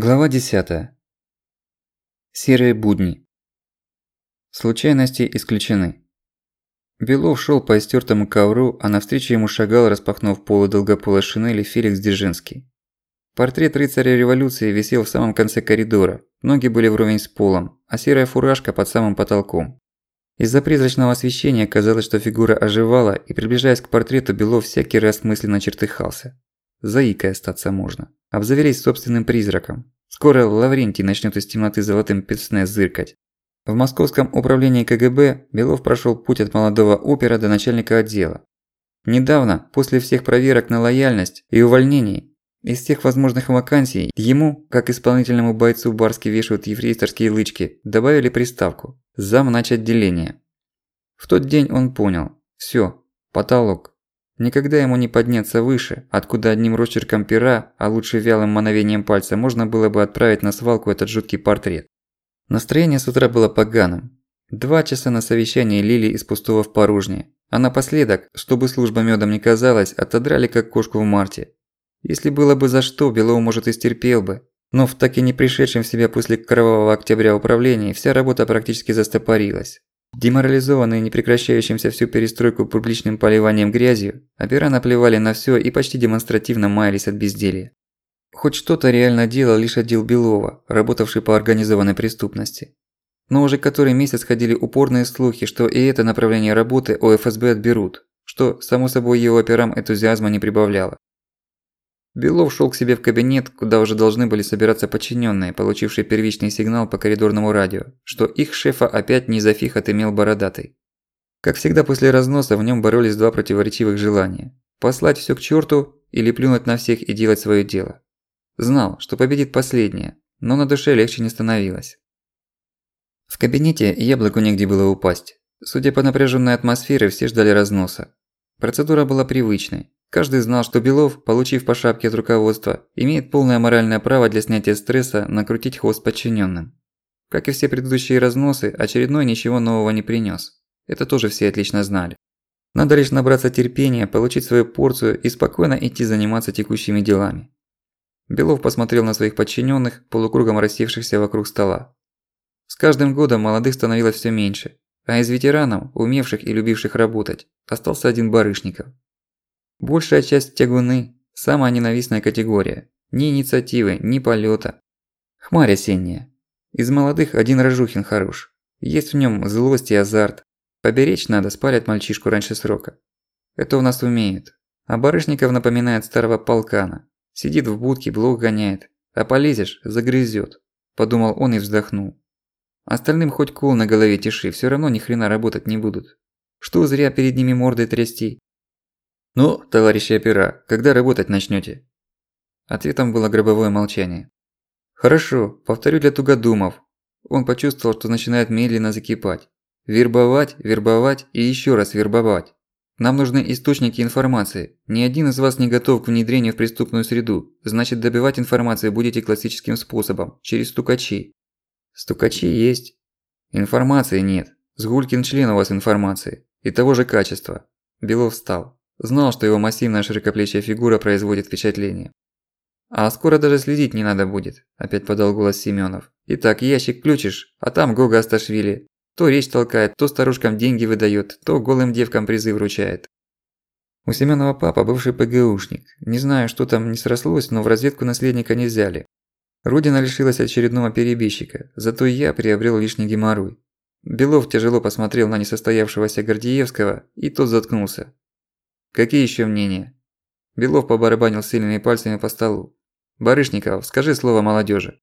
Глава 10. Серые будни. Случайности исключены. Белов шел по истертому ковру, а навстречу ему шагал, распахнув полы долгополой шинели, Феликс Дзержинский. Портрет рыцаря революции висел в самом конце коридора, ноги были вровень с полом, а серая фуражка под самым потолком. Из-за призрачного освещения казалось, что фигура оживала, и приближаясь к портрету, Белов всякий раз мысленно чертыхался. Заикой остаться можно. Обзавелись собственным призраком. Скоро Лаврентий начнет из темноты золотым пецне зыркать. В московском управлении КГБ Белов прошел путь от молодого опера до начальника отдела. Недавно, после всех проверок на лояльность и увольнений, из всех возможных вакансий, ему, как исполнительному бойцу Барски вешают еврейские лычки, добавили приставку «зам отделения». В тот день он понял – всё, потолок. Никогда ему не подняться выше, откуда одним росчерком пера, а лучше вялым мановением пальца, можно было бы отправить на свалку этот жуткий портрет. Настроение с утра было поганым. Два часа на совещании лили из пустого в порожнее. А напоследок, чтобы служба мёдом не казалась, отодрали как кошку в марте. Если было бы за что, Белов, может, и стерпел бы. Но в так и не пришедшем в себя после кровавого октября управлении вся работа практически застопорилась. Деморализованные непрекращающимся всю перестройку публичным поливанием грязью, опера наплевали на всё и почти демонстративно маялись от безделья. Хоть что-то реально делал лишь отдел Белова, работавший по организованной преступности. Но уже который месяц ходили упорные слухи, что и это направление работы у ФСБ отберут, что, само собой, его операм энтузиазма не прибавляло. Белов шел к себе в кабинет, куда уже должны были собираться подчиненные, получившие первичный сигнал по коридорному радио, что их шефа опять не за фиг отымел бородатый. Как всегда после разноса в нем боролись два противоречивых желания – послать все к черту или плюнуть на всех и делать свое дело. Знал, что победит последнее, но на душе легче не становилось. В кабинете яблоку негде было упасть. Судя по напряженной атмосфере, все ждали разноса. Процедура была привычной. Каждый знал, что Белов, получив по шапке от руководства, имеет полное моральное право для снятия стресса накрутить хвост подчиненным. Как и все предыдущие разносы, очередной ничего нового не принес. Это тоже все отлично знали. Надо лишь набраться терпения, получить свою порцию и спокойно идти заниматься текущими делами. Белов посмотрел на своих подчиненных, полукругом рассевшихся вокруг стола. С каждым годом молодых становилось все меньше, а из ветеранов, умевших и любивших работать, остался один Барышников. Большая часть тягуны – самая ненавистная категория. Ни инициативы, ни полета. Хмарь осенняя. Из молодых один Рожухин хорош. Есть в нем злость и азарт. Поберечь надо, спалят мальчишку раньше срока. Это у нас умеют. А Барышников напоминает старого полкана. Сидит в будке, блок гоняет. А полезешь – загрызет. Подумал он и вздохнул. Остальным хоть кол на голове тиши, все равно ни хрена работать не будут. Что зря перед ними мордой трясти. «Ну, товарищи опера, когда работать начнёте?» Ответом было гробовое молчание. «Хорошо, повторю для тугодумов». Он почувствовал, что начинает медленно закипать. Вербовать, вербовать и ещё раз вербовать. Нам нужны источники информации. Ни один из вас не готов к внедрению в преступную среду. Значит, добивать информацию будете классическим способом, через стукачей. Стукачи есть. Информации нет. Сгулькин член у вас информации. И того же качества. Белов встал. Знал, что его массивная широкоплечья фигура производит впечатление. «А скоро даже следить не надо будет», – опять подал голос Семёнов. «Итак, ящик включишь, а там Гога Асташвили. То речь толкает, то старушкам деньги выдает, то голым девкам призы вручает». У Семёнова папа бывший ПГУшник. Не знаю, что там не срослось, но в разведку наследника не взяли. Родина лишилась очередного перебежчика, зато я приобрел лишний геморрой. Белов тяжело посмотрел на несостоявшегося Гордиевского, и тот заткнулся. Какие еще мнения? Белов побарабанил сильными пальцами по столу. Барышников, скажи слово молодежи.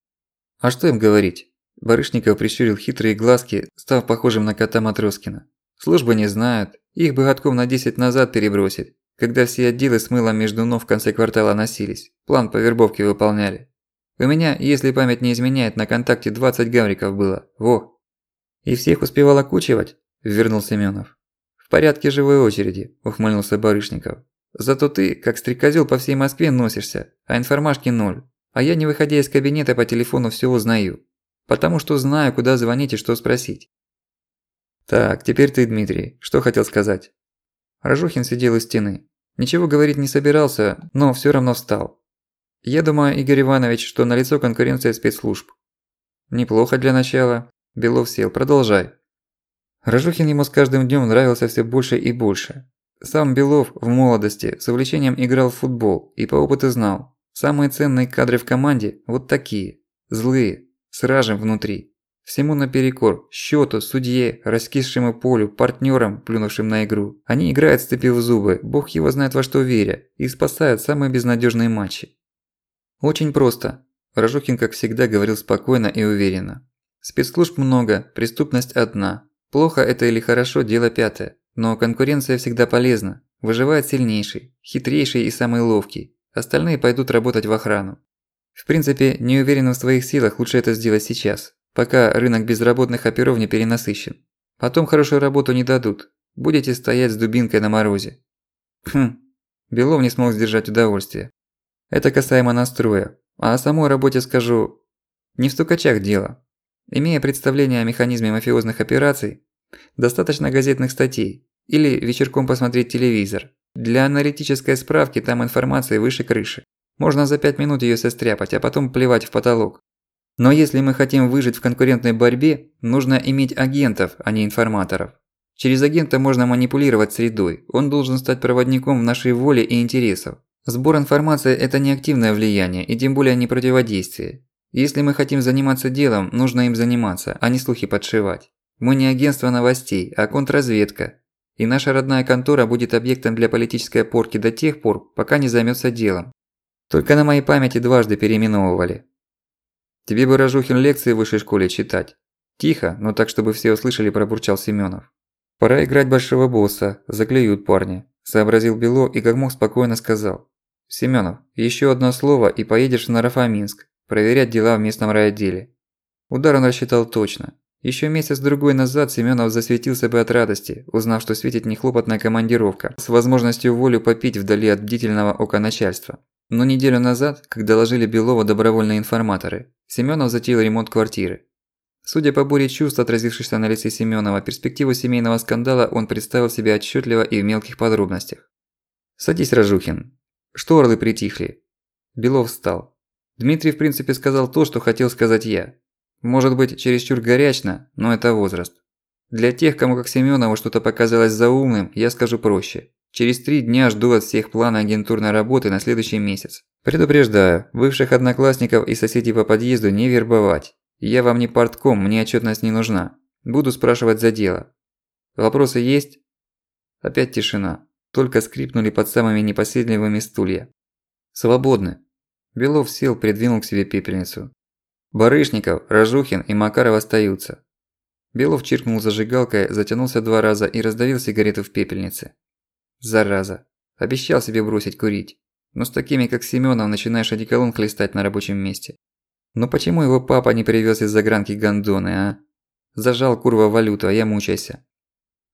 А что им говорить? Барышников прищурил хитрые глазки, став похожим на кота Матроскина. Службы не знают, их бы годков на 10 назад перебросить, когда все отделы с мылом между ног в конце квартала носились, план по вербовке выполняли. У меня, если память не изменяет, на контакте 20 гавриков было, во. И всех успевал окучивать? Вернул Семёнов. «В порядке живой очереди», – ухмыльнулся Барышников. «Зато ты, как стрекозёл, по всей Москве носишься, а информашки ноль. А я, не выходя из кабинета, по телефону всё узнаю. Потому что знаю, куда звонить и что спросить». «Так, теперь ты, Дмитрий, что хотел сказать?» Рожухин сидел у стены. Ничего говорить не собирался, но всё равно встал. Я думаю, Игорь Иванович, что налицо конкуренция спецслужб. Неплохо для начала. Белов сел. Продолжай. Рожухин ему с каждым днём нравился всё больше и больше. Сам Белов в молодости с увлечением играл в футбол и по опыту знал. Самые ценные кадры в команде – вот такие. Злые, с ражем внутри. Всему наперекор, счёту, судье, раскисшему полю, партнёрам, плюнувшим на игру. Они играют, сцепив зубы, бог его знает во что веря, и спасают самые безнадёжные матчи. Очень просто. Рожухин, как всегда, говорил спокойно и уверенно. Спецслужб много, преступность одна. Плохо это или хорошо – дело пятое. Но конкуренция всегда полезна. Выживает сильнейший, хитрейший и самый ловкий. Остальные пойдут работать в охрану. В принципе, не уверен в своих силах, лучше это сделать сейчас, пока рынок безработных оперов не перенасыщен. Потом хорошую работу не дадут. Будете стоять с дубинкой на морозе. Хм. Белов не смог сдержать удовольствие. Это касаемо настроя. А о самой работе скажу... Не в стукачах дело. Имея представление о механизме мафиозных операций, достаточно газетных статей или вечерком посмотреть телевизор. Для аналитической справки там информации выше крыши. Можно за 5 минут её состряпать, а потом плевать в потолок. Но если мы хотим выжить в конкурентной борьбе, нужно иметь агентов, а не информаторов. Через агента можно манипулировать средой, он должен стать проводником в нашей воле и интересов. Сбор информации – это не активное влияние и тем более не противодействие. Если мы хотим заниматься делом, нужно им заниматься, а не слухи подшивать. Мы не агентство новостей, а контрразведка. И наша родная контора будет объектом для политической порки до тех пор, пока не займётся делом. Только на моей памяти дважды переименовывали. Тебе бы Рожухин лекции в высшей школе читать. Тихо, но так, чтобы все услышали, пробурчал Семёнов. Пора играть большого босса, заклюют парни, сообразил Бело и как мог спокойно сказал. Семенов, еще одно слово и поедешь в Нарафаминск, проверять дела в местном райотделе. Удар он рассчитал точно. Еще месяц-другой назад Семенов засветился бы от радости, узнав, что светит нехлопотная командировка, с возможностью волю попить вдали от бдительного ока начальства. Но неделю назад, как доложили Белова добровольные информаторы, Семенов затеял ремонт квартиры. Судя по буре чувств, отразившихся на лице Семенова, перспективу семейного скандала он представил себе отчетливо и в мелких подробностях. «Садись, Рожухин, что орлы притихли? Белов встал. Дмитрий в принципе сказал то, что хотел сказать я. Может быть, чересчур горячно, но это возраст. Для тех, кому как Семёнову что-то показалось заумным, я скажу проще. Через три дня жду от всех плана агентурной работы на следующий месяц. Предупреждаю, бывших одноклассников и соседей по подъезду не вербовать. Я вам не портком, мне отчетность не нужна. Буду спрашивать за дело. Вопросы есть? Опять тишина. Только скрипнули под самыми непоседливыми стулья. «Свободны!» Белов сел, придвинул к себе пепельницу. Барышников, Рожухин и Макаров остаются. Белов чиркнул зажигалкой, затянулся два раза и раздавил сигарету в пепельнице. Зараза. Обещал себе бросить курить. Но с такими, как Семенов, начинаешь одеколон хлестать на рабочем месте. Но почему его папа не привез из загранки гондоны, а? Зажал курва валюту, а я мучайся.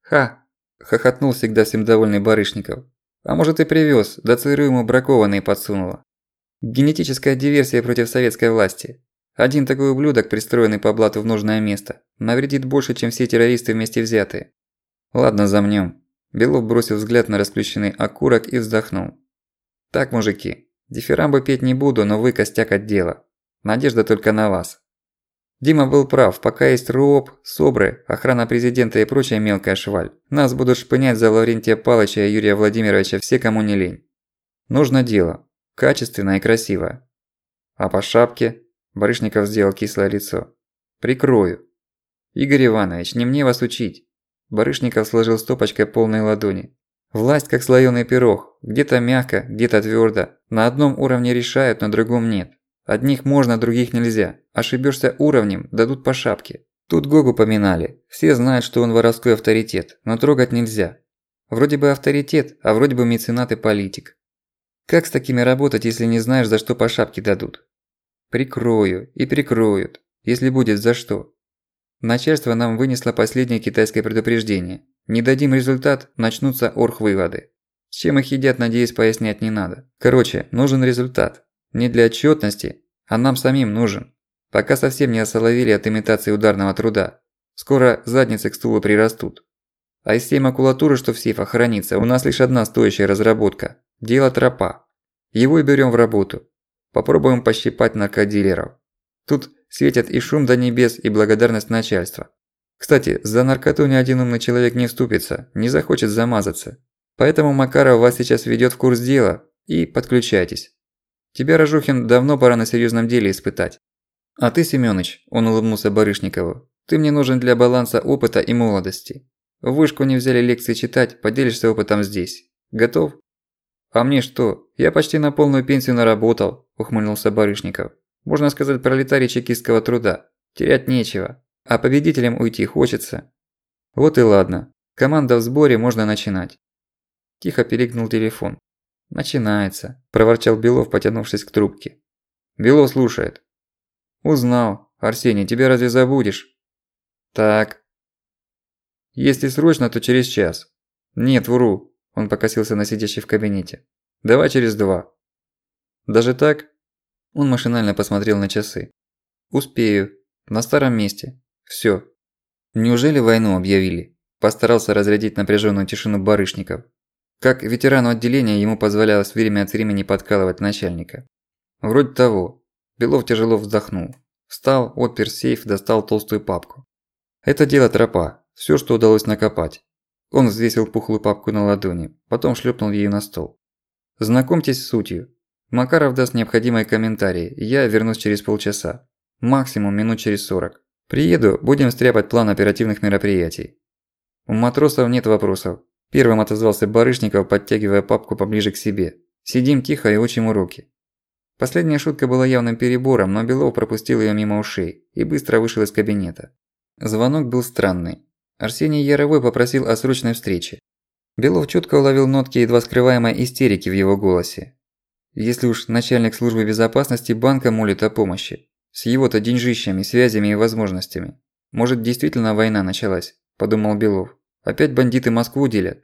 Ха, Хохотнул всегда всем довольный Барышников. А может и привёз, да ему бракованные подсунула. Генетическая диверсия против советской власти. Один такой ублюдок, пристроенный по блату в нужное место, навредит больше, чем все террористы вместе взятые. Ладно, замнём. Белов бросил взгляд на расплющенный окурок и вздохнул. Так, мужики, дифирамбы петь не буду, но вы костяк отдела. Надежда только на вас. Дима был прав, пока есть РУОП, СОБРы, охрана президента и прочая мелкая шваль. Нас будут шпынять за Лаврентия Палыча и Юрия Владимировича все, кому не лень. Нужно дело. Качественное и красивое. А по шапке? Барышников сделал кислое лицо. Прикрою. Игорь Иванович, не мне вас учить. Барышников сложил стопочкой полной ладони. Власть как слоёный пирог. Где-то мягко, где-то твёрдо. На одном уровне решают, на другом нет. Одних можно, других нельзя. Ошибешься уровнем, дадут по шапке. Тут Гогу поминали. Все знают, что он воровской авторитет, но трогать нельзя. Вроде бы авторитет, а вроде бы меценат и политик. Как с такими работать, если не знаешь, за что по шапке дадут? Прикрою и прикроют, если будет за что. Начальство нам вынесло последнее китайское предупреждение. Не дадим результат, начнутся орг-выводы. С чем их едят, надеюсь, пояснять не надо. Короче, нужен результат. Не для отчетности, а нам самим нужен. Пока совсем не осоловили от имитации ударного труда. Скоро задницы к стулу прирастут. А из всей макулатуры, что в сейфах хранится, у нас лишь одна стоящая разработка – дело тропа. Его и берем в работу. Попробуем пощипать наркодилеров. Тут светят и шум до небес, и благодарность начальства. Кстати, за наркоту ни один умный человек не вступится, не захочет замазаться. Поэтому Макаров вас сейчас ведёт в курс дела, и подключайтесь. Тебя, Рожухин, давно пора на серьёзном деле испытать. А ты, Семёныч, он улыбнулся Барышникову, ты мне нужен для баланса опыта и молодости. В вышку не взяли лекции читать, поделишься опытом здесь. Готов? А мне что? Я почти на полную пенсию наработал, ухмыльнулся Барышников. Можно сказать, пролетарий чекистского труда. Терять нечего. А победителем уйти хочется. Вот и ладно. Команда в сборе, можно начинать. Тихо перегнул телефон. «Начинается», – проворчал Белов, потянувшись к трубке. Белов слушает. «Узнал. Арсений, тебя разве забудешь?» «Так». «Если срочно, то через час». «Нет, вру», – он покосился на сидящий в кабинете. «Давай через два». «Даже так?» Он машинально посмотрел на часы. «Успею. На старом месте. Всё». «Неужели войну объявили?» Постарался разрядить напряженную тишину барышников. Как ветерану отделения ему позволялось время от времени подкалывать начальника. Вроде того. Белов тяжело вздохнул. Встал, отпер сейф, достал толстую папку. Это дело тропа. Всё, что удалось накопать. Он взвесил пухлую папку на ладони, потом шлепнул ею на стол. Знакомьтесь с сутью. Макаров даст необходимые комментарии, я вернусь через полчаса. Максимум минут через сорок. Приеду, будем стряпать план оперативных мероприятий. У матросов нет вопросов. Первым отозвался Барышников, подтягивая папку поближе к себе. Сидим тихо и учим уроки. Последняя шутка была явным перебором, но Белов пропустил её мимо ушей и быстро вышел из кабинета. Звонок был странный. Арсений Яровой попросил о срочной встрече. Белов чётко уловил нотки едва скрываемой истерики в его голосе. Если уж начальник службы безопасности банка молит о помощи, с его-то деньжищами, связями и возможностями. Может, действительно война началась, подумал Белов. Опять бандиты Москву делят.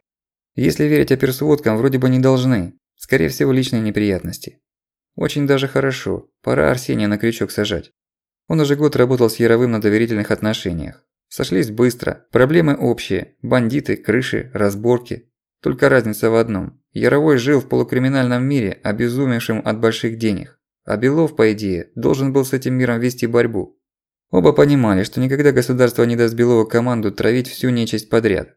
Если верить оперсводкам, вроде бы не должны. Скорее всего, личные неприятности. Очень даже хорошо. Пора Арсения на крючок сажать. Он уже год работал с Яровым на доверительных отношениях. Сошлись быстро. Проблемы общие. Бандиты, крыши, разборки. Только разница в одном. Яровой жил в полукриминальном мире, обезумевшем от больших денег. А Белов, по идее, должен был с этим миром вести борьбу. Оба понимали, что никогда государство не даст Белову команду травить всю нечисть подряд.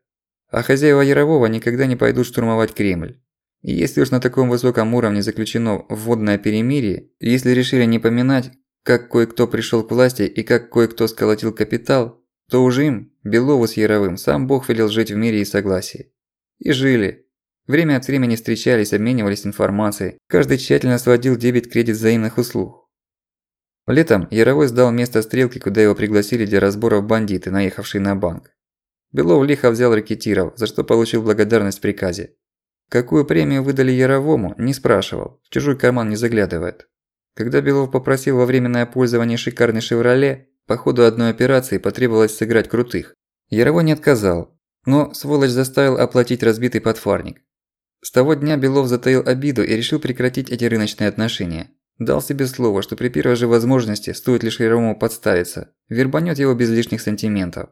А хозяева Ярового никогда не пойдут штурмовать Кремль. И если уж на таком высоком уровне заключено вводное перемирие, если решили не поминать, как кое-кто пришел к власти и как кое-кто сколотил капитал, то уже им, Белову с Яровым, сам Бог велел жить в мире и согласии. И жили. Время от времени встречались, обменивались информацией, каждый тщательно сводил дебет-кредит взаимных услуг. Летом Яровой сдал место стрелки, куда его пригласили для разборов бандиты, наехавшие на банк. Белов лихо взял ракетиров, за что получил благодарность в приказе. Какую премию выдали Яровому, не спрашивал, в чужой карман не заглядывает. Когда Белов попросил во временное пользование шикарный «Шевроле», по ходу одной операции потребовалось сыграть крутых. Яровой не отказал, но сволочь заставил оплатить разбитый подфарник. С того дня Белов затаил обиду и решил прекратить эти рыночные отношения. Дал себе слово, что при первой же возможности, стоит лишь Яровому подставиться, вербанет его без лишних сантиментов.